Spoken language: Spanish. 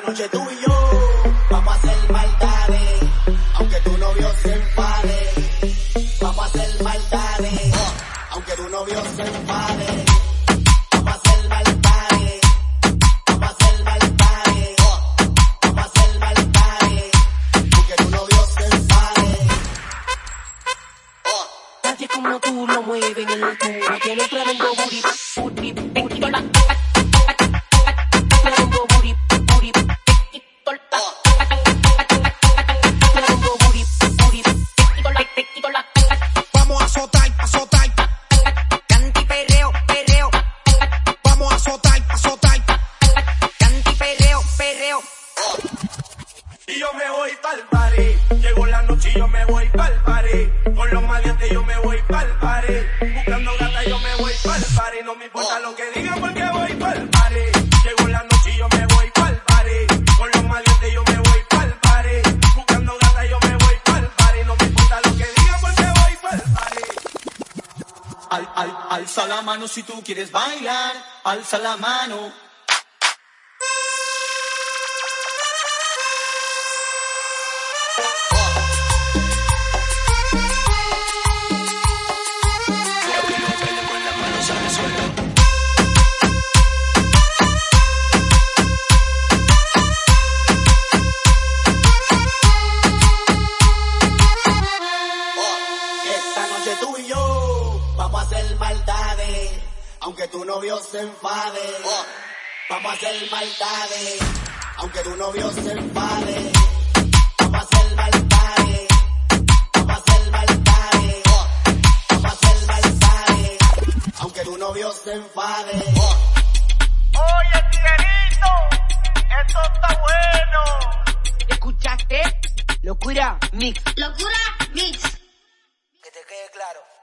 noche tú y yo vamos a hacer maldades, aunque tu novio se enfade. Vamos a hacer maldades, aunque tu novio se enfade. Vamos a hacer maldades, vamos a hacer maldades, vamos a hacer maldades, aunque tu novio se enfade. Nadie como tú lo mueve en el tour. Tiene tremendo booty, booty, booty, party. Llegó la noche y yo me voy pa'l party. Con los maleantes yo me voy pa'l party. Buscando gata yo me voy pa'l party. No me importa lo que digan porque voy pa'l party. Llegó la noche y yo me voy pa'l party. Con los maleantes yo me voy pa'l. Buscando gata yo me voy pa'l. No me importa lo que digan porque voy pa'l. Al, al, alza la mano si tú quieres bailar, alza la mano. Noche tú y yo vamos a hacer maldades, aunque tu novio se enfade. Vamos a hacer maldades, aunque tu novio se enfade. Vamos a hacer maldades, vamos a hacer maldades, vamos a hacer maldades, aunque tu novio se enfade. Oye, tiguerito, esto está bueno. ¿Escuchaste? Locura Mix. Locura Mix. claro.